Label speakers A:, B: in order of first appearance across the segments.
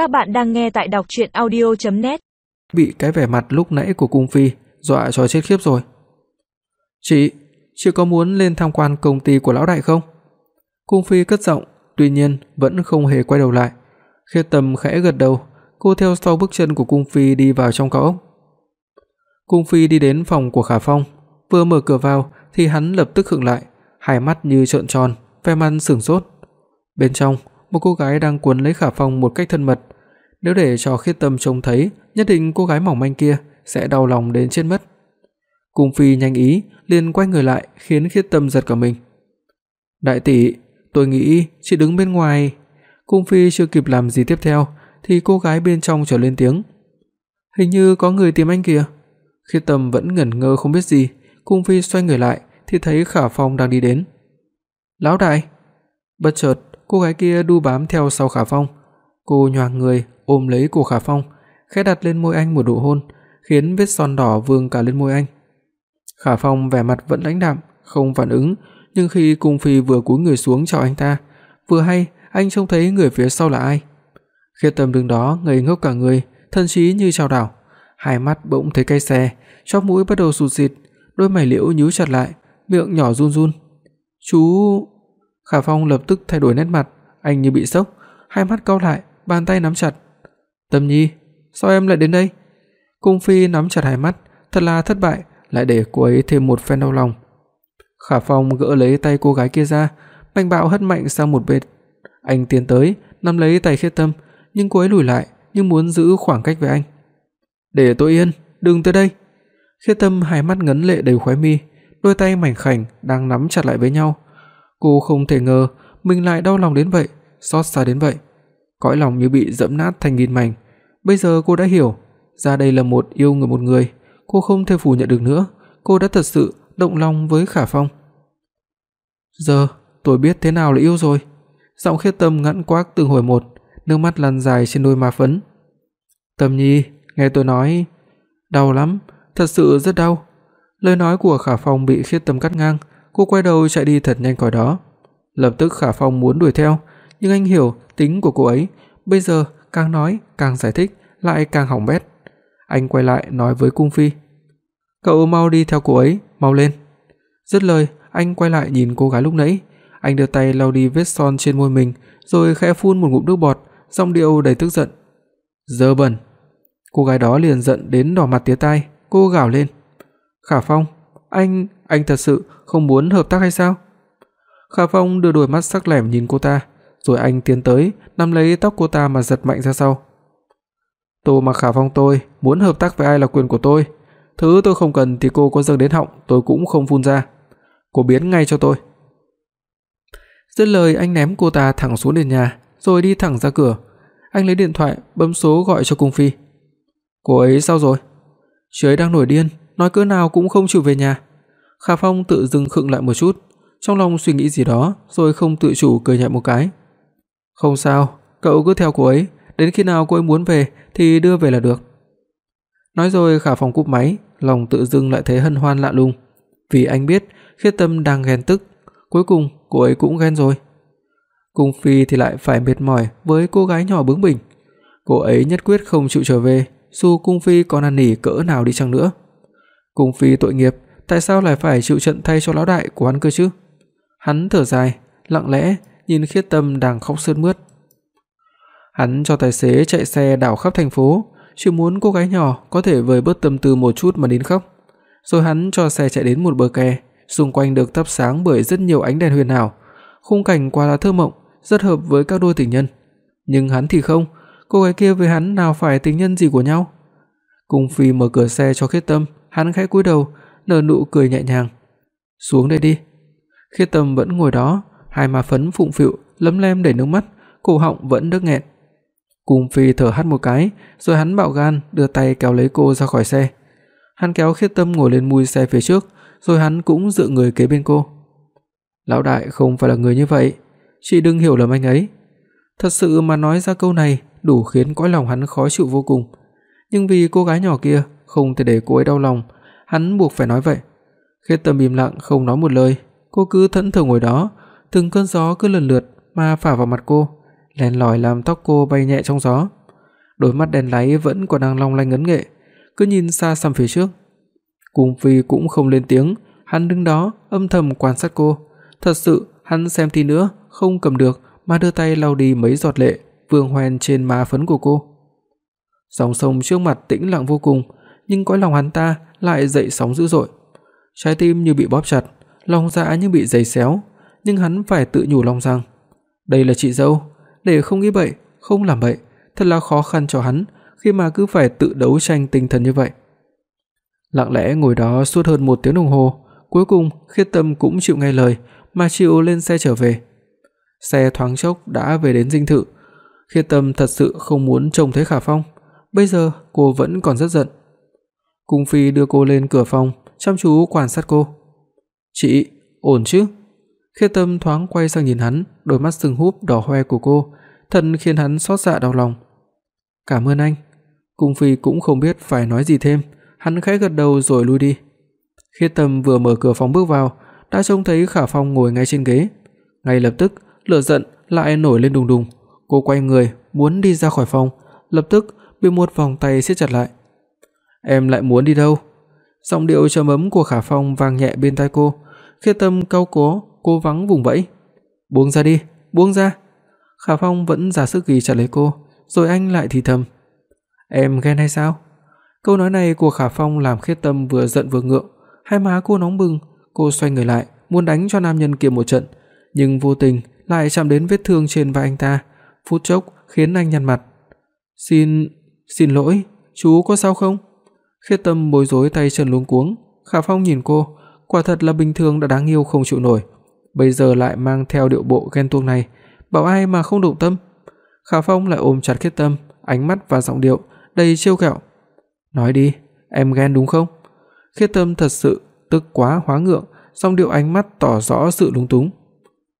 A: Các bạn đang nghe tại đọc audio net
B: Bị cái vẻ mặt lúc nãy của cung phi dọa cho chết khiếp rồi. "Chị, chị có muốn lên tham quan công ty của lão đại không?" Cung phi cất giọng, tuy nhiên vẫn không hề quay đầu lại. Khiết Tâm khẽ gật đầu, cô theo sau bước chân của cung phi đi vào trong cao ốc. Cung phi đi đến phòng của Khả Phong, vừa mở cửa vào thì hắn lập tức khựng lại, hai mắt như trợn tròn, vẻ mặt sửng sốt. Bên trong, một cô gái đang cuốn lấy Khả Phong một cách thân mật. Nếu để cho Khiết Tâm trông thấy, nhất định cô gái mỏng manh kia sẽ đau lòng đến chết mất. Cung phi nhanh ý, liền quay người lại, khiến Khiết Tâm giật cả mình. "Đại tỷ, tôi nghĩ chị đứng bên ngoài." Cung phi chưa kịp làm gì tiếp theo thì cô gái bên trong trở lên tiếng. "Hình như có người tìm anh kìa." Khiết Tâm vẫn ngẩn ngơ không biết gì, Cung phi xoay người lại thì thấy Khả Phong đang đi đến. "Lão đại!" Bất chợt, cô gái kia đu bám theo sau Khả Phong. Cô nhoàng người ôm lấy cổ Khả Phong, khẽ đặt lên môi anh một nụ hôn, khiến vết son đỏ vương cả lên môi anh. Khả Phong vẻ mặt vẫn lãnh đạm, không phản ứng, nhưng khi Cung phi vừa cúi người xuống chào anh ta, vừa hay anh trông thấy người phía sau là ai. Khiết Tâm đứng đó ngây ngốc cả người, thân trí như chao đảo, hai mắt bỗng thấy cay xè, chóp mũi bắt đầu sụt sịt, đôi mày liễu nhíu chặt lại, miệng nhỏ run run. "Chú..." Khả Phong lập tức thay đổi nét mặt, anh như bị sốc, hai mắt cau lại, bàn tay nắm chặt. "Tâm Nhi, sao em lại đến đây?" Cung Phi nắm chặt hai mắt, thật là thất bại, lại để cô ấy thêm một phen đau lòng. Khả Phong gỡ lấy tay cô gái kia ra, mạnh bạo hất mạnh sang một bên. Anh tiến tới, nắm lấy tay Khiết Tâm, nhưng cô ấy lùi lại, như muốn giữ khoảng cách với anh. "Để tôi yên, đừng tới đây." Khiết Tâm hai mắt ngấn lệ đầy khóe mi, đôi tay mảnh khảnh đang nắm chặt lại với nhau. Cô không thể ngờ mình lại đau lòng đến vậy, xót xa đến vậy. Cõi lòng như bị dẫm nát thành nghìn mảnh. Bây giờ cô đã hiểu, ra đây là một yêu người một người, cô không thể phủ nhận được nữa, cô đã thật sự động lòng với Khả Phong. Giờ, tôi biết thế nào là yêu rồi. Giọng Khiết Tâm ngắn quắc từng hồi một, nước mắt lăn dài trên đôi má phấn. Tâm Nhi, nghe tôi nói, đau lắm, thật sự rất đau. Lời nói của Khả Phong bị Khiết Tâm cắt ngang, cô quay đầu chạy đi thật nhanh khỏi đó. Lập tức Khả Phong muốn đuổi theo, nhưng anh hiểu tính của cô ấy, bây giờ càng nói càng giải thích lại càng hỏng bét. Anh quay lại nói với cung phi: "Cậu mau đi theo cô ấy, mau lên." Dứt lời, anh quay lại nhìn cô gái lúc nãy, anh đưa tay lau đi vết son trên môi mình, rồi khẽ phun một ngụm nước bọt, giọng điệu đầy tức giận. "Dơ bẩn." Cô gái đó liền giận đến đỏ mặt tía tai, cô gào lên. "Khả Phong, anh, anh thật sự không muốn hợp tác hay sao?" Khả Phong đưa đôi mắt sắc lẻm nhìn cô ta, rồi anh tiến tới, nắm lấy tóc cô ta mà giật mạnh ra sau. "Tô Mặc Khả Phong tôi, muốn hợp tác với ai là quyền của tôi, thứ tôi không cần thì cô có dâng đến họng tôi cũng không phun ra. Cô biến ngay cho tôi." Dứt lời anh ném cô ta thẳng xuống nền nhà, rồi đi thẳng ra cửa. Anh lấy điện thoại bấm số gọi cho cung phi. "Cô ấy sao rồi?" Chị ấy đang nổi điên, nói cỡ nào cũng không chịu về nhà. Khả Phong tự dưng khựng lại một chút, trong lòng suy nghĩ gì đó, rồi không tự chủ cười nhẹ một cái. "Không sao, cậu cứ theo cô ấy, đến khi nào cô ấy muốn về thì đưa về là được." Nói rồi Khả Phong cúp máy, lòng tự dưng lại thấy hân hoan lạ lùng, vì anh biết Khiết Tâm đang ghen tức, cuối cùng cô ấy cũng ghen rồi. Cung Phi thì lại phải mệt mỏi với cô gái nhỏ bướng bỉnh. Cô ấy nhất quyết không chịu trở về, dù cung phi có năn nỉ cỡ nào đi chăng nữa. Cung phi tội nghiệp, tại sao lại phải chịu trận thay cho lão đại của hắn cơ chứ? Hắn thở dài, lặng lẽ nhìn Khiết Tâm đang khóc sướt mướt. Hắn cho tài xế chạy xe đảo khắp thành phố, chỉ muốn cô gái nhỏ có thể vơi bớt tâm tư một chút mà đến khóc. Rồi hắn cho xe chạy đến một bờ kè, xung quanh được thắp sáng bởi rất nhiều ánh đèn huyền ảo, khung cảnh quá là thơ mộng, rất hợp với các đôi tình nhân. Nhưng hắn thì không, cô gái kia với hắn nào phải tình nhân gì của nhau. Cung Phi mở cửa xe cho Khiết Tâm, hắn khẽ cúi đầu, nở nụ cười nhẹ nhàng. "Xuống đây đi." Khiết Tâm vẫn ngồi đó, hai má phấn phụng phịu, lấm lem đầy nước mắt, cổ họng vẫn đứt nghẹn. Cung Phi thở hắt một cái, rồi hắn bạo gan đưa tay kéo lấy cô ra khỏi xe. Hắn kéo Khiết Tâm ngồi lên mui xe phía trước, rồi hắn cũng dựa người kế bên cô. "Lão đại không phải là người như vậy, chị đừng hiểu lầm anh ấy." Thật sự mà nói ra câu này, đủ khiến cõi lòng hắn khó chịu vô cùng. Nhưng vì cô gái nhỏ kia không thể để cô ấy đau lòng, hắn buộc phải nói vậy. Khiết Tâm im lặng không nói một lời, cô cứ thẫn thờ ngồi đó, từng cơn gió cứ lần lượt mà phả vào mặt cô, len lỏi làm tóc cô bay nhẹ trong gió. đôi mắt đen láy vẫn còn đang long lanh ngấn nghệ, cứ nhìn xa xăm phía trước. Cung Phi cũng không lên tiếng, hắn đứng đó âm thầm quan sát cô. Thật sự, hắn xem tí nữa không cầm được mà đưa tay lau đi mấy giọt lệ vương hoen trên má phấn của cô. Dòng sông trước mặt tĩnh lặng vô cùng, nhưng cõi lòng hắn ta lại dậy sóng dữ dội. Trái tim như bị bóp chặt, lòng dạ như bị giày xéo, nhưng hắn phải tự nhủ lòng rằng, đây là chị dâu, để không nghĩ bậy, không làm bậy, thật là khó khăn cho hắn khi mà cứ phải tự đấu tranh tinh thần như vậy. Lặng lẽ ngồi đó suốt hơn một tiếng đồng hồ, cuối cùng Khiết Tâm cũng chịu nghe lời mà chịu lên xe trở về. Xe thoáng chốc đã về đến dinh thự. Khiết Tâm thật sự không muốn trông thấy Khả Phong, bây giờ cô vẫn còn rất giận. Cung phi đưa cô lên cửa phòng, chăm chú quan sát cô. "Chị, ổn chứ?" Khê Tâm thoáng quay sang nhìn hắn, đôi mắt sưng húp đỏ hoe của cô, thật khiến hắn xót dạ đau lòng. "Cảm ơn anh." Cung phi cũng không biết phải nói gì thêm, hắn khẽ gật đầu rồi lui đi. Khê Tâm vừa mở cửa phòng bước vào, đã trông thấy Khả Phong ngồi ngay trên ghế. Ngay lập tức, lửa giận lại nổi lên đùng đùng. Cô quay người muốn đi ra khỏi phòng, lập tức bị một vòng tay siết chặt lại. "Em lại muốn đi đâu?" Giọng điệu trầm ấm của Khả Phong vang nhẹ bên tai cô, Khê Tâm cau cố, cố vắng vùng vẫy. "Buông ra đi, buông ra." Khả Phong vẫn ra sức ghi chặt lấy cô, rồi anh lại thì thầm, "Em ghen hay sao?" Câu nói này của Khả Phong làm Khiết Tâm vừa giận vừa ngượng, hai má cô nóng bừng, cô xoay người lại, muốn đánh cho nam nhân kia một trận, nhưng vô tình lại chạm đến vết thương trên vai anh ta, phút chốc khiến anh nhăn mặt. "Xin, xin lỗi, chú có sao không?" Khiết Tâm bối rối tay chân luống cuống, Khả Phong nhìn cô, quả thật là bình thường đã đáng yêu không chịu nổi, bây giờ lại mang theo điệu bộ ghen tuông này, bảo ai mà không động tâm. Khả Phong lại ôm chặt Khiết Tâm, ánh mắt và giọng điệu đầy trêu ghẹo. "Nói đi, em ghen đúng không?" Khiết Tâm thật sự tức quá hóa ngượng, song điệu ánh mắt tỏ rõ sự lúng túng.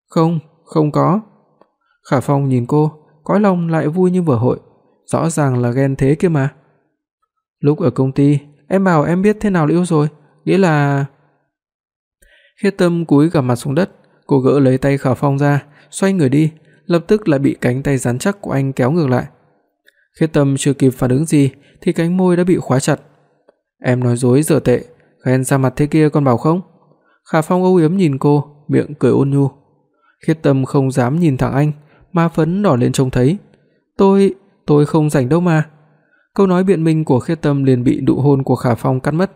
B: "Không, không có." Khả Phong nhìn cô, cõi lòng lại vui như vừa hội, rõ ràng là ghen thế kia mà. Lúc ở công ty, em bảo em biết thế nào là yêu rồi, nghĩa là Khiết Tâm cúi gằm mặt xuống đất, cô gỡ lấy tay Khả Phong ra, xoay người đi, lập tức lại bị cánh tay rắn chắc của anh kéo ngược lại. Khiết Tâm chưa kịp phản ứng gì thì cánh môi đã bị khóa chặt. Em nói dối dở tệ, ghen ra mặt thế kia con bảo không? Khả Phong âu yếm nhìn cô, miệng cười ôn nhu. Khiết Tâm không dám nhìn thẳng anh, má phấn đỏ lên trông thấy. "Tôi, tôi không rảnh đâu mà." Câu nói biện minh của Khiết Tâm liền bị nụ hôn của Khả Phong cắt mất.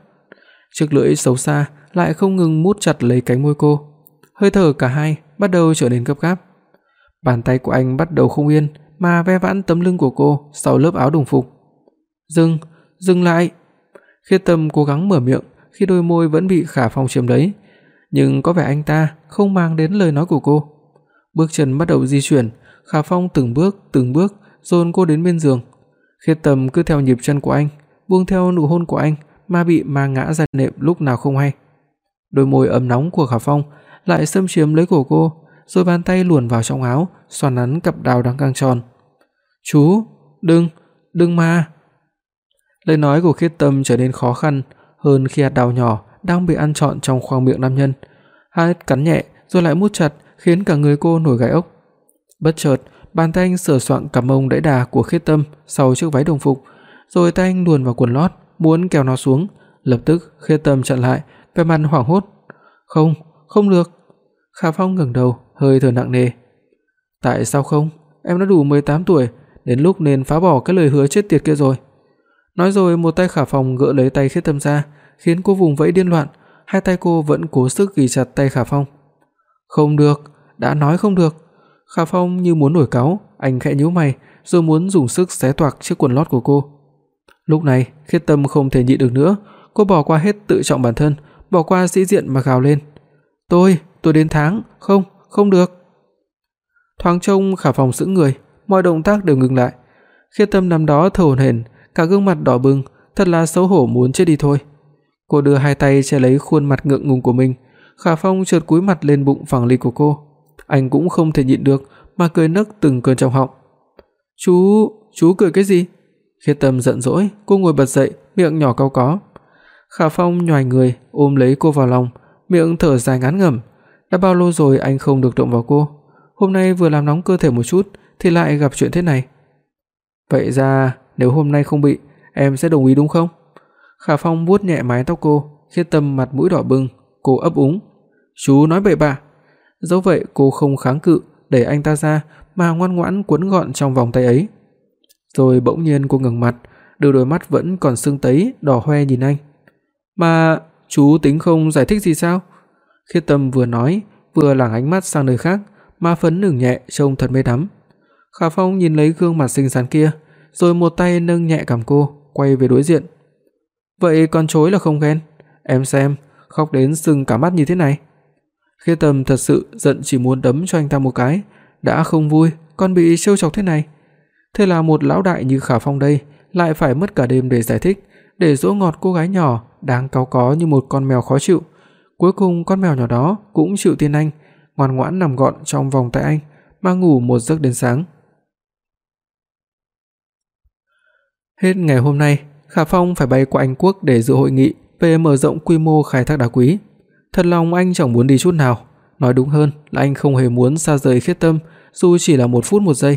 B: Chiếc lưỡi xấu xa lại không ngừng mút chặt lấy cánh môi cô. Hơi thở cả hai bắt đầu trở nên gấp gáp. Bàn tay của anh bắt đầu không yên mà ve vãn tấm lưng của cô sau lớp áo đồng phục. "Dừng, dừng lại." Khiết Tâm cố gắng mở miệng khi đôi môi vẫn bị Khả Phong chiếm lấy, nhưng có vẻ anh ta không mang đến lời nói của cô. Bước chân bắt đầu di chuyển, Khả Phong từng bước từng bước dồn cô đến bên giường. Khiết Tâm cứ theo nhịp chân của anh, buông theo nụ hôn của anh mà bị mang ngã ra nệm lúc nào không hay. Đôi môi ấm nóng của Khả Phong lại xâm chiếm lấy cổ cô, rồi bàn tay luồn vào trong áo, xoắn nắn cặp đào đang căng tròn. "Chú, đừng, đừng mà." Lời nói của Khiết Tâm trở nên khó khăn hơn khi hạt đào nhỏ đang bị ăn trọn trong khoang miệng nam nhân. Hắn cắn nhẹ rồi lại mút chặt, khiến cả người cô nổi gai ốc. Bất chợt, bàn tay anh sờ soạng cằm mông đẫy đà của Khiết Tâm sau chiếc váy đồng phục, rồi tay anh luồn vào quần lót, muốn kéo nó xuống, lập tức Khiết Tâm chặn lại, vẻ mặt hoảng hốt. "Không, không được." Khả Phong ngẩng đầu, hơi thở nặng nề. "Tại sao không? Em đã đủ 18 tuổi, đến lúc nên phá bỏ cái lời hứa chết tiệt kia rồi." Nói rồi một tay Khả Phong gỡ lấy tay Khiết Tâm ra, khiến cô vùng vẫy điên loạn, hai tay cô vẫn cố sức ghì chặt tay Khả Phong. "Không được, đã nói không được." Khả Phong như muốn nổi cáu, anh khẽ nhíu mày, rồi muốn dùng sức xé toạc chiếc quần lót của cô. Lúc này, Khiết Tâm không thể nhịn được nữa, cô bỏ qua hết tự trọng bản thân, bỏ qua sĩ diện mà gào lên. "Tôi, tôi đến tháng, không, không được." Thoáng trông Khả Phong sững người, mọi động tác đều ngừng lại. Khiết Tâm nằm đó thở hổn hển, cả gương mặt đỏ bừng, thật là xấu hổ muốn chết đi thôi. Cô đưa hai tay che lấy khuôn mặt ngượng ngùng của mình, Khả Phong chợt cúi mặt lên bụng phẳng lì của cô. Anh cũng không thể nhịn được mà cười nấc từng cơn trong họng. "Chú, chú cười cái gì?" Khiết Tâm giận dỗi, cô ngồi bật dậy, miệng nhỏ cau có. Khả Phong nhòi người ôm lấy cô vào lòng, miệng thở dài ngán ngẩm. Đã bao lâu rồi anh không được động vào cô, hôm nay vừa làm nóng cơ thể một chút thì lại gặp chuyện thế này. Vậy ra nếu hôm nay không bị, em sẽ đồng ý đúng không? Khả Phong vuốt nhẹ mái tóc cô, Khiết Tâm mặt mũi đỏ bừng, cô ấp úng. "Chú nói bậy bạ." Dẫu vậy cô không kháng cự, đẩy anh ta ra mà ngoan ngoãn quấn gọn trong vòng tay ấy. Rồi bỗng nhiên cô ngẩng mặt, đôi đôi mắt vẫn còn sưng tấy đỏ hoe nhìn anh. "Mà chú tính không giải thích gì sao?" Khiết Tâm vừa nói, vừa lảng ánh mắt sang nơi khác, má phấn nửng nhẹ trông thật mê đắm. Khả Phong nhìn lấy gương mặt xinh xắn kia, rồi một tay nâng nhẹ cằm cô, quay về đối diện. "Vậy con chối là không ghen? Em xem, khóc đến sưng cả mắt như thế này." Khiết Tâm thật sự giận chỉ muốn đấm cho anh ta một cái, đã không vui, còn bị trêu chọc thế này. Thế là một lão đại như Khả Phong đây lại phải mất cả đêm để giải thích, để dỗ ngọt cô gái nhỏ đang cáu có như một con mèo khó chịu. Cuối cùng con mèo nhỏ đó cũng chịu tin anh, ngoan ngoãn nằm gọn trong vòng tay anh mà ngủ một giấc đến sáng. Hết ngày hôm nay, Khả Phong phải bay qua Anh quốc để dự hội nghị về mở rộng quy mô khai thác đá quý. Thật lòng anh chẳng muốn đi chút nào, nói đúng hơn là anh không hề muốn xa rời Khiết Tâm dù chỉ là một phút một giây.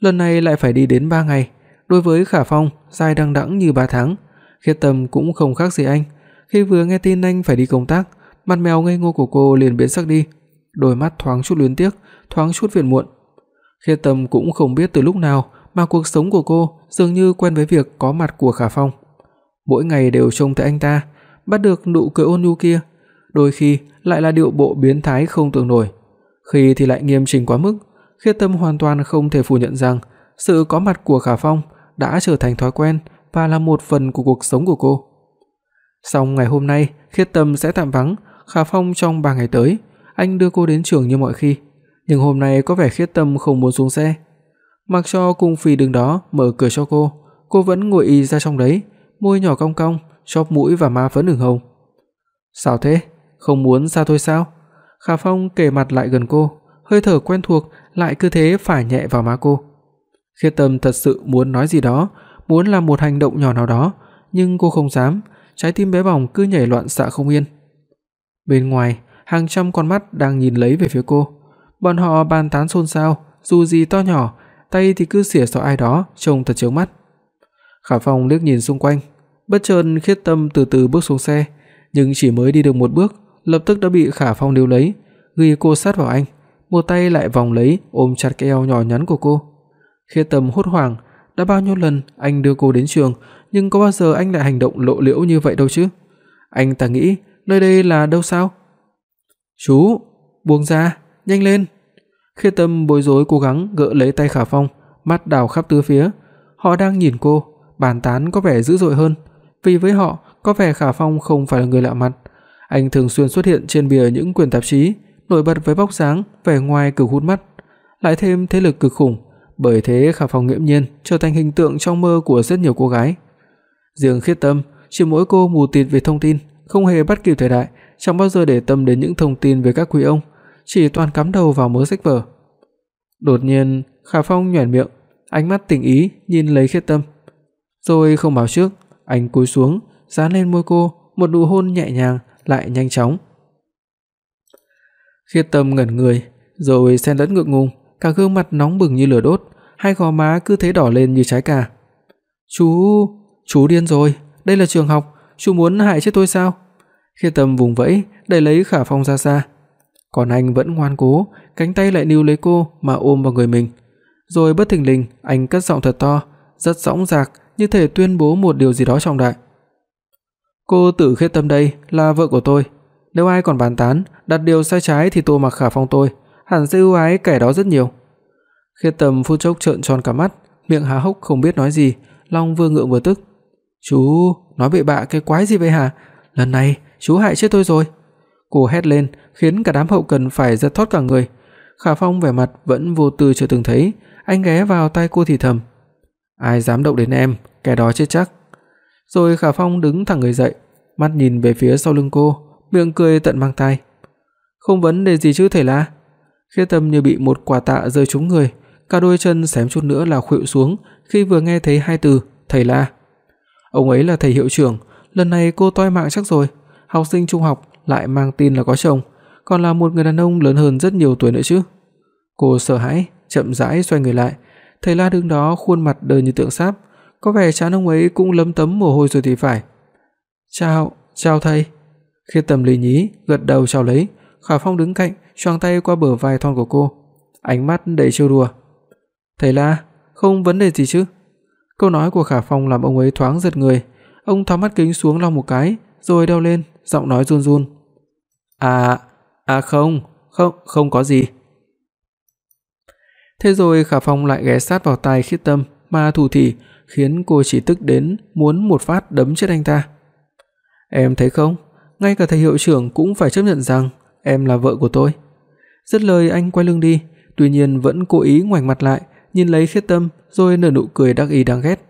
B: Lần này lại phải đi đến 3 ngày, đối với Khả Phong dài đằng đẵng như 3 tháng, Khiết Tâm cũng không khác gì anh. Khi vừa nghe tin anh phải đi công tác, mặt mèo ngây ngô của cô liền biến sắc đi, đôi mắt thoáng chút luyến tiếc, thoáng chút phiền muộn. Khiết Tâm cũng không biết từ lúc nào mà cuộc sống của cô dường như quen với việc có mặt của Khả Phong. Mỗi ngày đều trông thấy anh ta, bắt được nụ cười ôn nhu kia, đôi khi lại là điệu bộ biến thái không tưởng nổi, khi thì lại nghiêm chỉnh quá mức. Khiết Tâm hoàn toàn không thể phủ nhận rằng sự có mặt của Khả Phong đã trở thành thói quen và là một phần của cuộc sống của cô. Song ngày hôm nay, Khiết Tâm sẽ tạm vắng Khả Phong trong 3 ngày tới, anh đưa cô đến trường như mọi khi, nhưng hôm nay có vẻ Khiết Tâm không muốn xuống xe. Mặc cho cung phi đứng đó mở cửa cho cô, cô vẫn ngồi y ra trong đấy, môi nhỏ cong cong, chóp mũi và má phấn ửng hồng. "Sao thế? Không muốn ra thôi sao?" Khả Phong kề mặt lại gần cô, hơi thở quen thuộc lại cứ thế phả nhẹ vào má cô. Khiết Tâm thật sự muốn nói gì đó, muốn làm một hành động nhỏ nào đó, nhưng cô không dám, trái tim bé bỏng cứ nhảy loạn xạ không yên. Bên ngoài, hàng trăm con mắt đang nhìn lấy về phía cô. Bọn họ bàn tán xôn xao, dù gì to nhỏ, tay thì cứ xỉa xỏ ai đó, trông thật chướng mắt. Khả Phong liếc nhìn xung quanh, bất chợt Khiết Tâm từ từ bước xuống xe, nhưng chỉ mới đi được một bước, lập tức đã bị Khả Phong níu lấy, ghi cô sát vào anh, một tay lại vòng lấy ôm chặt cái eo nhỏ nhắn của cô. Khiết Tâm hốt hoảng, đã bao nhiêu lần anh đưa cô đến trường, nhưng có bao giờ anh lại hành động lộ liễu như vậy đâu chứ? Anh ta nghĩ, nơi đây là đâu sao? "Chú, buông ra, nhanh lên." khi Tâm bối rối cố gắng gỡ lấy tay Khả Phong, mắt đảo khắp tứ phía. Họ đang nhìn cô, bàn tán có vẻ dữ dội hơn, vì với họ có vẻ Khả Phong không phải là người lạ mặt. Anh thường xuyên xuất hiện trên bìa những quyển tạp chí, nổi bật với vóc dáng, vẻ ngoài cực hút mắt, lại thêm thế lực cực khủng, bởi thế Khả Phong nghiễm nhiên trở thành hình tượng trong mơ của rất nhiều cô gái. Riêng Khiết Tâm, chỉ mỗi cô mù tịt về thông tin, không hề bắt kịp thời đại, chẳng bao giờ để tâm đến những thông tin về các quý ông, chỉ toàn cắm đầu vào mớ sách vở. Đột nhiên, Khả Phong nhếch miệng, ánh mắt tình ý nhìn lấy Khiết Tâm. Rồi không báo trước, anh cúi xuống, dán lên môi cô một nụ hôn nhẹ nhàng lại nhanh chóng. Khiết Tâm ngẩn người, rồi xen lẫn ngượng ngùng, cả gương mặt nóng bừng như lửa đốt, hai gò má cứ thế đỏ lên như trái cà. "Chú, chú điên rồi, đây là trường học, chú muốn hại chết tôi sao?" Khi Tâm vùng vẫy, đẩy lấy Khả Phong ra xa. Còn anh vẫn ngoan cố, cánh tay lại níu lấy cô mà ôm vào người mình. Rồi bất thình lình, anh cất giọng thật to, rất dõng dạc, như thể tuyên bố một điều gì đó trọng đại. "Cô Tử Khê Tâm đây là vợ của tôi, nếu ai còn bàn tán, đặt điều sai trái thì tôi mặc Khả Phong tôi, hẳn sẽ ưu ái kẻ đó rất nhiều." Khiết Tâm phút chốc trợn tròn cả mắt, miệng há hốc không biết nói gì, lòng vừa ngượng vừa tức. "Chú, nói bậy bạ cái quái gì vậy hả? Lần này chú hại chết tôi rồi." Cô hét lên, khiến cả đám hậu cần phải giật thót cả người. Khả Phong vẻ mặt vẫn vô tư chưa từng thấy, anh ghé vào tai cô thì thầm: "Ai dám động đến em, kẻ đó chết chắc." Rồi Khả Phong đứng thẳng người dậy, mắt nhìn về phía sau lưng cô, miệng cười tận mang tai. "Không vấn đề gì chứ thầy La?" Khiết Tâm như bị một quả tạ rơi trúng người, cả đôi chân xém chút nữa là khuỵu xuống khi vừa nghe thấy hai từ thầy La. Ông ấy là thầy hiệu trưởng, lần này cô toi mạng chắc rồi. Học sinh trung học lại mang tin là có chồng, còn là một người đàn ông lớn hơn rất nhiều tuổi nữa chứ. Cô sợ hãi, chậm rãi xoay người lại, thầy La đứng đó khuôn mặt đờ như tượng sáp, có vẻ chán ông ấy cũng lấm tấm mồ hôi rồi thì phải. "Chào, chào thầy." Khi Tâm lý nhí gật đầu chào lấy, Khả Phong đứng cạnh, choàng tay qua bờ vai thon của cô, ánh mắt đầy trêu đùa. "Thầy La, không vấn đề gì chứ?" Câu nói của Khả Phong làm ông ấy thoáng giật người, ông tháo mắt kính xuống lau một cái, rồi đeo lên, giọng nói run run. "À, à không, không, không có gì." Thế rồi Khả Phong lại ghé sát vào tai Khiết Tâm mà thủ thỉ, khiến cô chỉ tức đến muốn một phát đấm chết anh ta. "Em thấy không, ngay cả thầy hiệu trưởng cũng phải chấp nhận rằng em là vợ của tôi." Dứt lời anh quay lưng đi, tuy nhiên vẫn cố ý ngoảnh mặt lại, nhìn lấy Khiết Tâm rồi nở nụ cười đắc ý đáng ghét.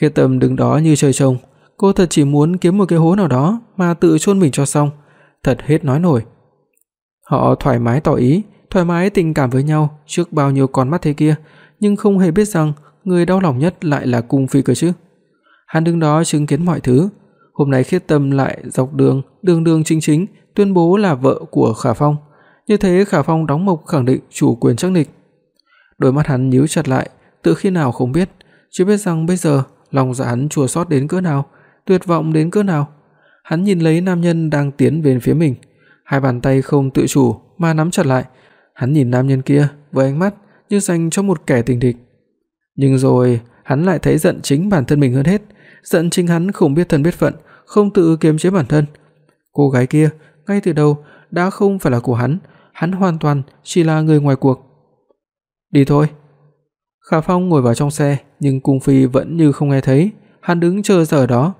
B: Khiết Tâm đứng đó như trời trồng, cô thật chỉ muốn kiếm một cái hố nào đó mà tự chôn mình cho xong, thật hết nói nổi. Họ thoải mái tỏ ý, thoải mái tình cảm với nhau trước bao nhiêu con mắt thế kia, nhưng không hề biết rằng người đau lòng nhất lại là cung phi cơ chứ. Hắn đứng đó chứng kiến mọi thứ, hôm nay Khiết Tâm lại dọc đường, đường đường chính chính tuyên bố là vợ của Khả Phong. Như thế Khả Phong đóng mộc khẳng định chủ quyền chắc nịch. Đôi mắt hắn nhíu chặt lại, tự khi nào không biết, chỉ biết rằng bây giờ lòng dạ hắn chua xót đến cỡ nào, tuyệt vọng đến cỡ nào. Hắn nhìn lấy nam nhân đang tiến về phía mình, hai bàn tay không tự chủ mà nắm chặt lại. Hắn nhìn nam nhân kia với ánh mắt như dành cho một kẻ tình địch. Nhưng rồi, hắn lại thấy giận chính bản thân mình hơn hết, giận chính hắn không biết thân biết phận, không tự kiềm chế bản thân. Cô gái kia ngay từ đầu đã không phải là của hắn, hắn hoàn toàn chỉ là người ngoài cuộc. Đi thôi. Khả Phong ngồi vào trong xe, nhưng Cung Phi vẫn như không nghe thấy, hắn đứng chờ giờ đó.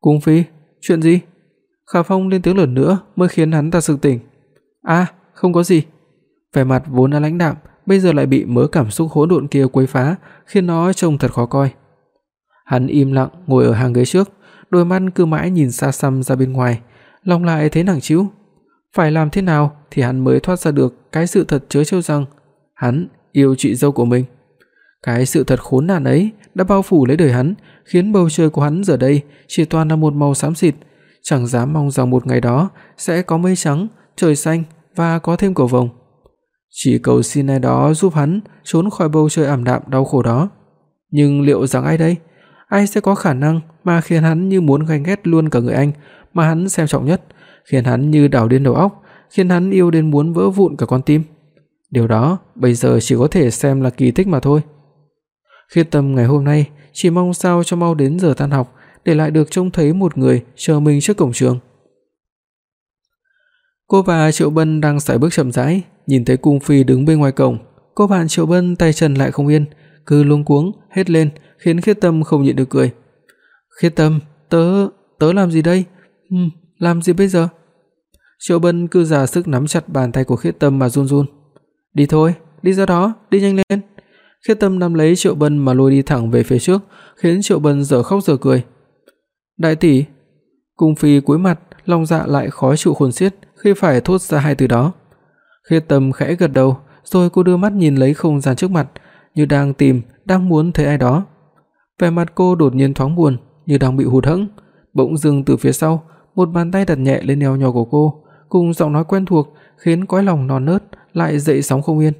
B: "Cung Phi, chuyện gì?" Khả Phong lên tiếng lần nữa mới khiến hắn ta sực tỉnh. À, không có gì." Vẻ mặt vốn đã lãnh đạm, bây giờ lại bị mớ cảm xúc hỗn độn kia quấy phá, khiến nó trông thật khó coi. Hắn im lặng ngồi ở hàng ghế trước, đôi mắt cứ mãi nhìn xa xăm ra bên ngoài, lòng lại thấy nặng trĩu. Phải làm thế nào thì hắn mới thoát ra được cái sự thật chớ trêu rằng hắn yêu chị dâu của mình. Cái sự thật khốn nạn ấy đã bao phủ lấy đời hắn, khiến bầu trời của hắn giờ đây chỉ toàn là một màu xám xịt, chẳng dám mong rằng một ngày đó sẽ có mây trắng, trời xanh và có thêm cầu vồng. Chỉ cầu xin ai đó giúp hắn trốn khỏi bầu trời ảm đạm đau khổ đó. Nhưng liệu rằng ai đây? Ai sẽ có khả năng mà khiến hắn như muốn ganh ghét luôn cả người anh mà hắn xem trọng nhất, khiến hắn như đảo điên đầu óc, khiến hắn yêu đến muốn vỡ vụn cả con tim? Điều đó bây giờ chỉ có thể xem là kỳ tích mà thôi. Khiết Tâm ngày hôm nay chỉ mong sao cho mau đến giờ tan học để lại được trông thấy một người chờ mình trước cổng trường. Cô và Triệu Bân đang sải bước chậm rãi, nhìn thấy cung phi đứng bên ngoài cổng, cô bạn Triệu Bân tay chân lại không yên, cứ luống cuống hết lên, khiến Khiết Tâm không nhịn được cười. "Khiết Tâm, tớ, tớ làm gì đây? Ừm, làm gì bây giờ?" Triệu Bân cứ giả sức nắm chặt bàn tay của Khiết Tâm mà run run. "Đi thôi, đi ra đó, đi nhanh lên." Khiết Tâm nắm lấy Triệu Bân mà lôi đi thẳng về phía trước, khiến Triệu Bân dở khóc dở cười. "Đại tỷ." Cung phi cúi mặt, lòng dạ lại khó chịu khôn xiết khi phải thốt ra hai từ đó. Khiết Tâm khẽ gật đầu, rồi cô đưa mắt nhìn lấy không gian trước mặt, như đang tìm, đang muốn thấy ai đó. Vẻ mặt cô đột nhiên thoáng buồn, như đang bị hụt hẫng. Bỗng dưng từ phía sau, một bàn tay đặt nhẹ lên eo nhỏ của cô, cùng giọng nói quen thuộc khiến cõi lòng non nớt lại dậy sóng không yên.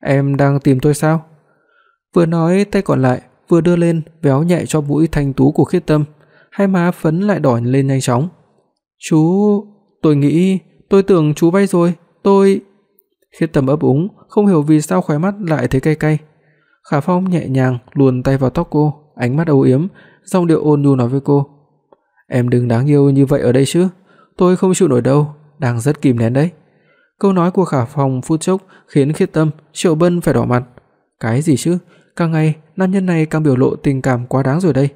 B: "Em đang tìm tôi sao?" Vừa nói, tay còn lại vừa đưa lên véo nhẹ cho mũi thanh tú của Khiết Tâm, hai má phấn lại đỏ lên nhanh chóng. "Chú, tôi nghĩ, tôi tưởng chú bay rồi, tôi..." Khiết Tâm ấp úng, không hiểu vì sao khóe mắt lại thấy cay cay. Khả Phong nhẹ nhàng luồn tay vào tóc cô, ánh mắt âu yếm, giọng điệu ôn nhu nói với cô: "Em đừng đáng yêu như vậy ở đây chứ, tôi không chịu nổi đâu, đang rất kìm nén đấy." Câu nói của Khả Phong phút chốc khiến Khiết Tâm, Triệu Bân phải đỏ mặt. Cái gì chứ? Càng ngày nam nhân này càng biểu lộ tình cảm quá đáng rồi đây.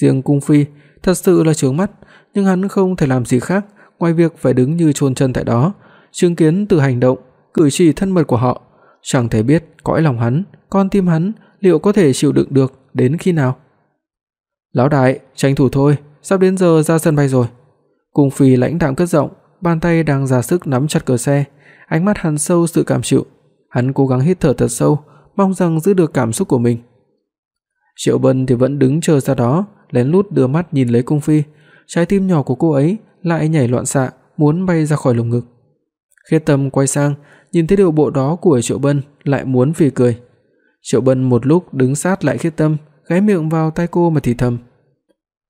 B: Riêng cung phi thật sự là chướng mắt, nhưng hắn không thể làm gì khác ngoài việc phải đứng như chôn chân tại đó, chứng kiến từ hành động, cử chỉ thân mật của họ, chẳng thể biết cõi lòng hắn, con tim hắn liệu có thể chịu đựng được đến khi nào. Lão đại, tranh thủ thôi, sắp đến giờ ra sân bay rồi. Cung phi lãnh đạm cất giọng, bàn tay đang ra sức nắm chặt cửa xe, ánh mắt hắn sâu sự cảm chịu. Hắn cố gắng hít thở thật sâu, mong rằng giữ được cảm xúc của mình. Triệu Bân thì vẫn đứng chờ ra đó, lén lút đưa mắt nhìn lấy cung phi, trái tim nhỏ của cô ấy lại nhảy loạn xạ, muốn bay ra khỏi lồng ngực. Khê Tâm quay sang, nhìn thấy điệu bộ đó của Triệu Bân, lại muốn phì cười. Triệu Bân một lúc đứng sát lại Khê Tâm, ghé miệng vào tai cô mà thì thầm.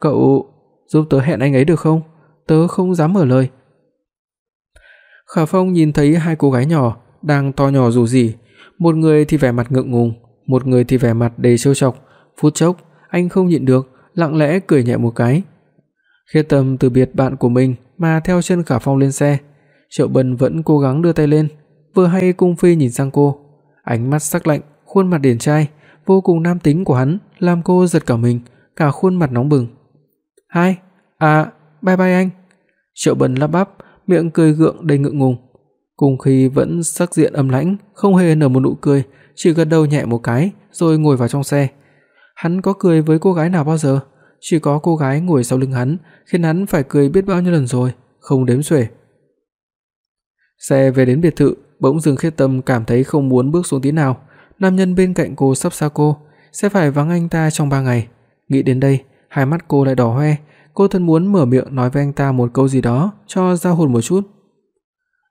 B: "Cậu giúp tớ hẹn anh ấy được không? Tớ không dám mở lời." Khả Phong nhìn thấy hai cô gái nhỏ đang to nhỏ rủ rỉ, một người thì vẻ mặt ngượng ngùng, một người thì vẻ mặt đầy trêu chọc, phút chốc anh không nhịn được, lặng lẽ cười nhẹ một cái. Khiết Tâm từ biệt bạn của mình mà theo chân Khả Phong lên xe. Triệu Bân vẫn cố gắng đưa tay lên, vừa hay cung phi nhìn sang cô, ánh mắt sắc lạnh, khuôn mặt điển trai, vô cùng nam tính của hắn làm cô giật cả mình, cả khuôn mặt nóng bừng. "Hai, à, bye bye anh." Triệu Bân lắp bắp, miệng cười gượng đầy ngượng ngùng. cùng khi vẫn sắc diện âm lãnh, không hề nở một nụ cười, chỉ gật đầu nhẹ một cái rồi ngồi vào trong xe. Hắn có cười với cô gái nào bao giờ? Chỉ có cô gái ngồi sau lưng hắn, khiến hắn phải cười biết bao nhiêu lần rồi, không đếm xuể. Xe về đến biệt thự, bỗng dừng Khiết Tâm cảm thấy không muốn bước xuống tí nào. Nam nhân bên cạnh cô sắp xa cô, sẽ phải vắng anh ta trong 3 ngày. Nghĩ đến đây, hai mắt cô lại đỏ hoe, cô thật muốn mở miệng nói với anh ta một câu gì đó cho ra hồn một chút.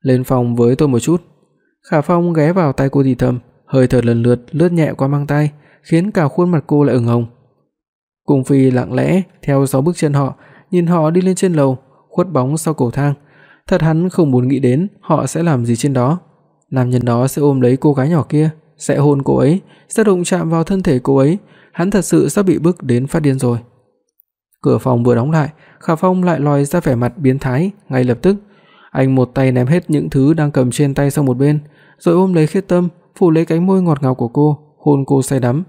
B: "Lên phòng với tôi một chút." Khả Phong ghé vào tai cô thì thầm, hơi thở lần lượt lướt nhẹ qua mang tay, khiến cả khuôn mặt cô lại ửng hồng. Cung Phi lặng lẽ theo sáu bước chân họ, nhìn họ đi lên trên lầu, khuất bóng sau cầu thang. Thật hắn không muốn nghĩ đến họ sẽ làm gì trên đó. Nam nhân đó sẽ ôm lấy cô gái nhỏ kia, sẽ hôn cô ấy, sẽ đụng chạm vào thân thể cô ấy, hắn thật sự sắp bị bức đến phát điên rồi. Cửa phòng vừa đóng lại, Khả Phong lại lòi ra vẻ mặt biến thái, ngay lập tức, anh một tay ném hết những thứ đang cầm trên tay sang một bên, rồi ôm lấy Khiết Tâm, phủ lấy cánh môi ngọt ngào của cô, hôn cô say đắm.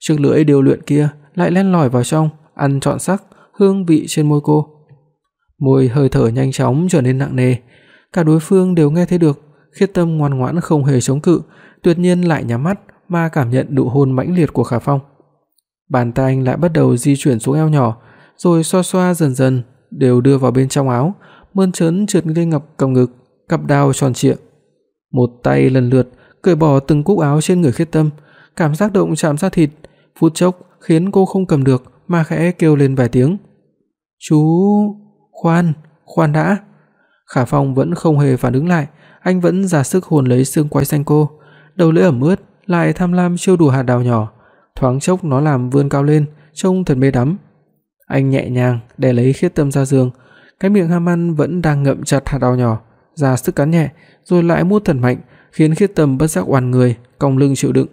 B: Chiếc lưỡi điều luyện kia lại len lỏi vào trong, ăn trọn sắc hương vị trên môi cô. Môi hơi thở nhanh chóng trở nên nặng nề, cả đối phương đều nghe thấy được, Khiết Tâm ngoan ngoãn không hề chống cự, tuyệt nhiên lại nhắm mắt mà cảm nhận nụ hôn mãnh liệt của Khả Phong. Bàn tay anh lại bắt đầu di chuyển xuống eo nhỏ, rồi xoa xoa dần dần đều đưa vào bên trong áo, mơn trớn trượt lên ngập còng ngực, cặp đao tròn trịa. Một tay lần lượt cởi bỏ từng cúc áo trên người Khiết Tâm, cảm giác động chạm da thịt, phút chốc khiến cô không cầm được mà khẽ kêu lên vài tiếng. "Chú, khoan, khoan đã." Khả Phong vẫn không hề phản ứng lại, anh vẫn ra sức hồn lấy xương quai xanh cô, đầu lưỡi ẩm ướt lại tham lam trêu đùa hạt đào nhỏ, thoáng chốc nó làm vươn cao lên, trông thật mê đắm. Anh nhẹ nhàng đè lấy Khiết Tâm ra giường, cái miệng ham ăn vẫn đang ngậm chặt hạt đào nhỏ, ra sức cắn nhẹ, rồi lại mút thật mạnh, khiến Khiết Tâm bất giác oằn người, cong lưng chịu đựng.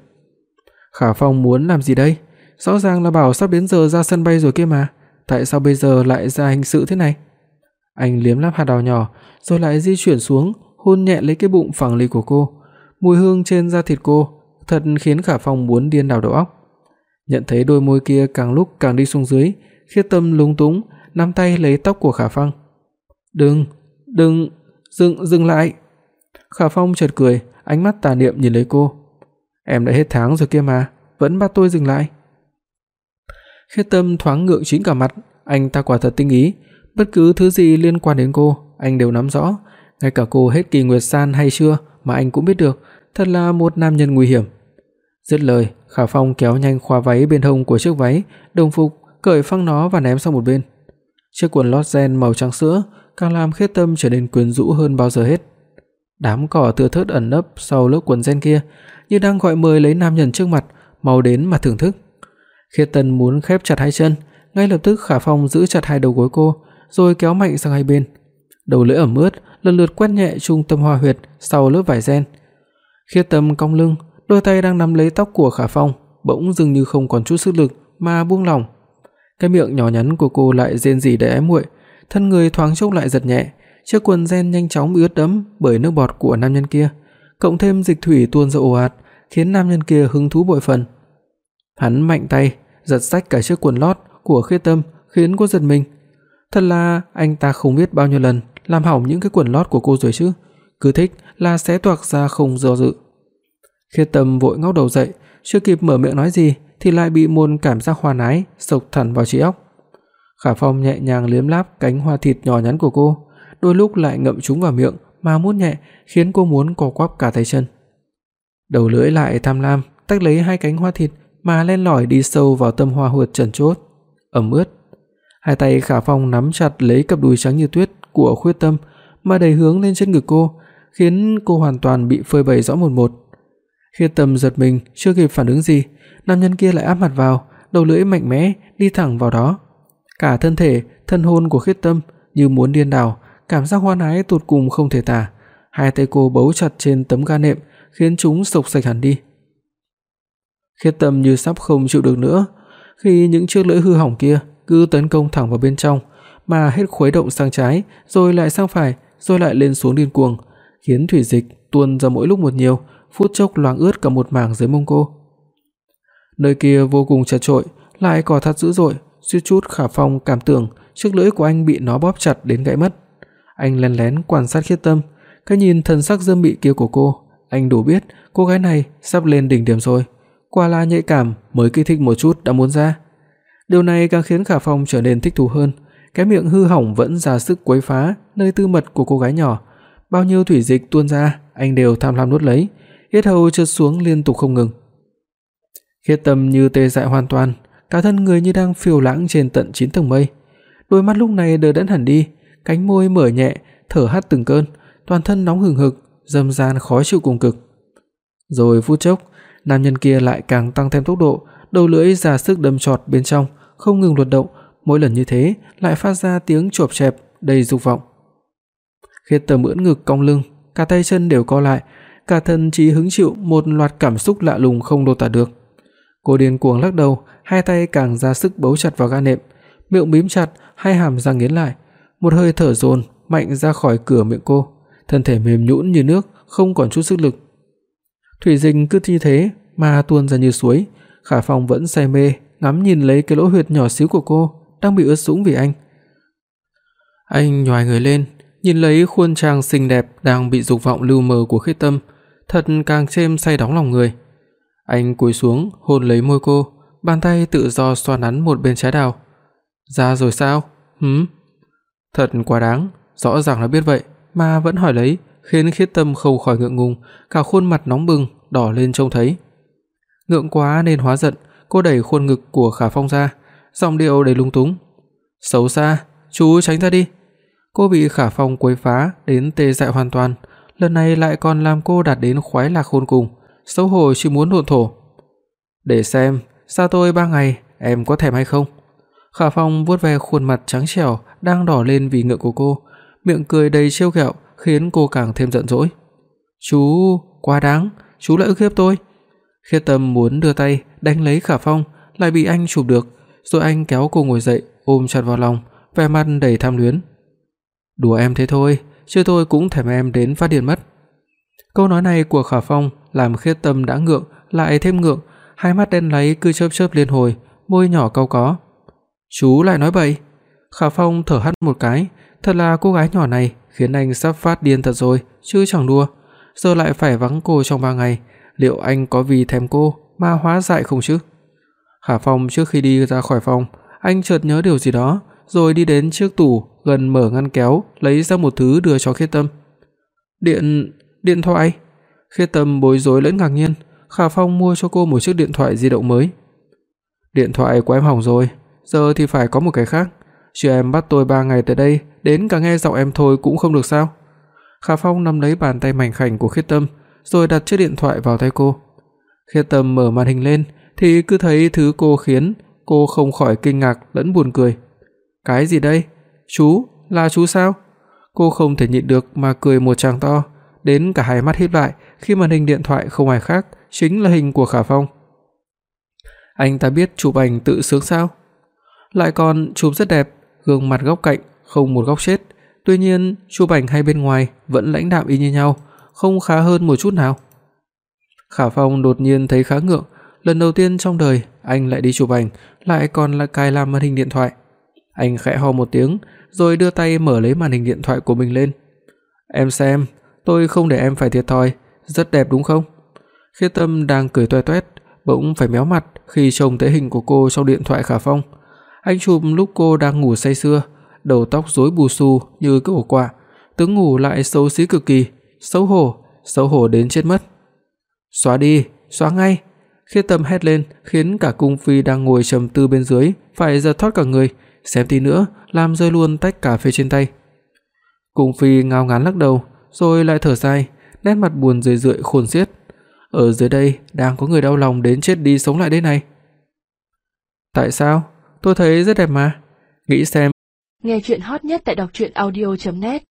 B: Khả Phong muốn làm gì đây? Rõ ràng là bảo sắp đến giờ ra sân bay rồi kia mà, tại sao bây giờ lại ra hình sự thế này? Anh liếm láp hạt đào nhỏ, rồi lại di chuyển xuống, hôn nhẹ lấy cái bụng phẳng lì của cô. Mùi hương trên da thịt cô thật khiến Khả Phong muốn điên đảo đầu óc. Nhận thấy đôi môi kia càng lúc càng đi xuống dưới, Khiết Tâm lúng túng nắm tay lấy tóc của Khả Phong. "Đừng, đừng, dừng dừng lại." Khả Phong chợt cười, ánh mắt tà niệm nhìn lấy cô. "Em đã hết tháng rồi kia mà, vẫn bắt tôi dừng lại." Khiết Tâm thoáng ngượng chín cả mặt, anh ta quả thật tinh ý, bất cứ thứ gì liên quan đến cô, anh đều nắm rõ, ngay cả cô hết kỳ nguyệt san hay chưa mà anh cũng biết được, thật là một nam nhân nguy hiểm. Dứt lời, Khả Phong kéo nhanh khóa váy bên hông của chiếc váy, đồng phục, cởi phăng nó và ném sang một bên. Chiếc quần lót ren màu trắng sữa càng làm Khiết Tâm trở nên quyến rũ hơn bao giờ hết. Đám cỏ tựa thớt ẩn nấp sau lớp quần ren kia, như đang gọi mời lấy nam nhân trước mặt, mau đến mà thưởng thức. Khiết Tân muốn khép chặt hai chân, ngay lập tức Khả Phong giữ chặt hai đầu gối cô, rồi kéo mạnh sang hai bên. Đầu lưỡi ẩm ướt, lần lượt quét nhẹ trung tâm hoa huyệt sau lớp vải ren. Khiết Tâm cong lưng, đôi tay đang nắm lấy tóc của Khả Phong, bỗng dường như không còn chút sức lực mà buông lỏng. Cái miệng nhỏ nhắn của cô lại rên rỉ đầy ái muội, thân người thoáng chốc lại giật nhẹ, chiếc quần ren nhanh chóng bị ướt đẫm bởi nước bọt của nam nhân kia, cộng thêm dịch thủy tuôn ra ồ ạt, khiến nam nhân kia hứng thú bội phần. Hắn mạnh tay giật xách cả chiếc quần lót của Khê Tâm, khiến cô giật mình. Thật là anh ta không biết bao nhiêu lần làm hỏng những cái quần lót của cô rồi chứ, cứ thích là xé toạc ra không do dự. Khê Tâm vội ngóc đầu dậy, chưa kịp mở miệng nói gì thì lại bị một cảm giác hoa ái sộc thẳng vào trí óc. Khả Phong nhẹ nhàng liếm láp cánh hoa thịt nhỏ nhắn của cô, đôi lúc lại ngậm chúng vào miệng mà mút nhẹ, khiến cô muốn co quắp cả tay chân. Đầu lưỡi lại tham lam, tách lấy hai cánh hoa thịt mà len lỏi đi sâu vào tâm hoa huyệt trần chốt, ẩm ướt. Hai tay Khả Phong nắm chặt lấy cặp đùi trắng như tuyết của Khuyết Tâm mà đẩy hướng lên trên ngực cô, khiến cô hoàn toàn bị phơi bày rõ một một. Khiết Tâm giật mình, chưa kịp phản ứng gì, nam nhân kia lại áp mặt vào, đầu lưỡi mạnh mẽ đi thẳng vào đó. Cả thân thể, thân hồn của Khiết Tâm như muốn điên đảo, cảm giác hoan hái tột cùng không thể tả. Hai tay cô bấu chặt trên tấm ga nệm, khiến chúng sộc sạch hẳn đi. Khiết Tâm như sắp không chịu được nữa, khi những chiếc lưỡi hư hỏng kia cứ tấn công thẳng vào bên trong, mà hết khuấy động sang trái, rồi lại sang phải, rồi lại lên xuống điên cuồng, khiến thủy dịch tuôn ra mỗi lúc một nhiều, phút chốc loang ướt cả một mảng dưới mông cô. Nơi kia vô cùng chật chội, lại cỏ thật dữ dội, suýt chút Khả Phong cảm tưởng chiếc lưỡi của anh bị nó bóp chặt đến gãy mất. Anh lén lén quan sát Khiết Tâm, cái nhìn thần sắc dâm mị kia của cô, anh đủ biết cô gái này sắp lên đỉnh điểm rồi. Quả là nhạy cảm mới kích thích một chút đã muốn ra. Điều này càng khiến Khả Phong trở nên thích thú hơn, cái miệng hư hỏng vẫn ra sức quấy phá nơi tư mật của cô gái nhỏ, bao nhiêu thủy dịch tuôn ra, anh đều tham lam nuốt lấy, yết hầu trượt xuống liên tục không ngừng. Khiết Tâm như tê dại hoàn toàn, cả thân người như đang phiêu lãng trên tận chín tầng mây. Đôi mắt lúc này đờ đẫn hẳn đi, cánh môi mở nhẹ, thở hắt từng cơn, toàn thân nóng hừng hực, dâm gian khó chịu cùng cực. Rồi phút chốc, nam nhân kia lại càng tăng thêm tốc độ, đầu lưỡi ra sức đâm chọt bên trong, không ngừng luật động, mỗi lần như thế lại phát ra tiếng chộp chẹp đầy dục vọng. Khiết Tâm ưỡn ngực cong lưng, cả tay chân đều co lại, cả thân trí hứng chịu một loạt cảm xúc lạ lùng không lô tả được. Cô điên cuồng lắc đầu, hai tay càng ra sức bấu chặt vào ga nệm, miệng mím chặt, hai hàm răng nghiến lại, một hơi thở dồn mạnh ra khỏi cửa miệng cô, thân thể mềm nhũn như nước, không còn chút sức lực. Thủy Dình cứ như thế mà tuôn ra như suối, Khả Phong vẫn say mê ngắm nhìn lấy cái lỗ huyệt nhỏ xíu của cô đang bị ướt sũng vì anh. Anh nhòi người lên, nhìn lấy khuôn trang xinh đẹp đang bị dục vọng lưu mờ của Khiết Tâm, thật càng thêm say đắm lòng người. Anh cúi xuống hôn lấy môi cô, bàn tay tự do xoa nắn một bên trái đào. "Ra rồi sao?" "Hửm?" Thật quá đáng, rõ ràng là biết vậy mà vẫn hỏi lấy, khiến Khiết Tâm không khỏi ngượng ngùng, cả khuôn mặt nóng bừng, đỏ lên trông thấy. Ngượng quá nên hóa giận, cô đẩy khuôn ngực của Khả Phong ra, giọng điệu đầy lung túng. "Xấu xa, chú tránh ra đi." Cô bị Khả Phong quấy phá đến tê dại hoàn toàn, lần này lại còn làm cô đạt đến khoái lạc khôn cùng, xấu hổ chỉ muốn độn thổ. "Để xem, xa tôi ba ngày, em có thèm hay không?" Khả Phong vuốt ve khuôn mặt trắng trẻo đang đỏ lên vì ngượng của cô, miệng cười đầy trêu ghẹo khiến cô càng thêm giận dỗi. "Chú, quá đáng, chú lại ức hiếp tôi." Khiết Tâm muốn đưa tay đánh lấy Khả Phong, lại bị anh chụp được, rồi anh kéo cô ngồi dậy, ôm chặt vào lòng, vẻ mặt đầy tham luyến. "Đùa em thế thôi, chứ tôi cũng thèm em đến phát điên mất." Câu nói này của Khả Phong làm Khiết Tâm đã ngượng lại thêm ngượng, hai mắt đen láy cứ chớp chớp liên hồi, môi nhỏ cau có. "Chú lại nói bậy." Khả Phong thở hắt một cái, thật là cô gái nhỏ này khiến anh sắp phát điên thật rồi, chứ chẳng đùa. Giờ lại phải vắng cô trong 3 ngày, liệu anh có vì thèm cô mà hóa dại không chứ? Khả Phong trước khi đi ra khỏi phòng, anh chợt nhớ điều gì đó, rồi đi đến trước tủ, gần mở ngăn kéo, lấy ra một thứ đưa cho Khiết Tâm. "Điện, điện thoại?" Khiết Tâm bối rối lẫn ngạc nhiên, Khả Phong mua cho cô một chiếc điện thoại di động mới. "Điện thoại của em hỏng rồi, giờ thì phải có một cái khác, chứ em bắt tôi 3 ngày tới đây, đến cả nghe giọng em thôi cũng không được sao?" Khả Phong nắm lấy bàn tay mảnh khảnh của Khiết Tâm, rồi đặt chiếc điện thoại vào tay cô. Khiết Tâm mở màn hình lên thì cứ thấy thứ cô khiến cô không khỏi kinh ngạc lẫn buồn cười. "Cái gì đây? Chú, là chú sao?" Cô không thể nhịn được mà cười một tràng to, đến cả hai mắt híp lại khi màn hình điện thoại không ai khác chính là hình của Khả Phong. Anh ta biết chụp ảnh tự sướng sao? Lại còn chụp rất đẹp, gương mặt góc cạnh không một góc chết, tuy nhiên chụp ảnh hai bên ngoài vẫn lãnh đạm y như nhau, không khá hơn một chút nào. Khả Phong đột nhiên thấy khá ngượng, lần đầu tiên trong đời anh lại đi chụp ảnh, lại còn là cài làm màn hình điện thoại. Anh khẽ ho một tiếng, rồi đưa tay mở lấy màn hình điện thoại của mình lên. "Em xem, tôi không để em phải thiệt thòi, rất đẹp đúng không?" Khiết Tâm đang cười toe toét, bỗng phải méo mặt khi trông thấy hình của cô trong điện thoại Khả Phong. Anh chụp lúc cô đang ngủ say sưa, đầu tóc rối bù xù như cái ổ quạ, tướng ngủ lại xấu xí cực kỳ, xấu hổ, xấu hổ đến chết mất. "Xóa đi, xóa ngay." Khiết Tâm hét lên, khiến cả cung phi đang ngồi trầm tư bên dưới phải giật thoát cả người, xem tí nữa làm rơi luôn tách cà phê trên tay. Cung phi ngao ngán lắc đầu, rồi lại thở dài, nét mặt buồn rười rượi khôn xiết. Ở dưới đây đang có người đau lòng đến chết đi sống lại đây này. Tại sao? Tôi thấy rất đẹp mà. Nghĩ xem.
A: Nghe truyện hot nhất tại doctruyenaudio.net